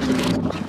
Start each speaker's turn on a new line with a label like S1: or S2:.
S1: you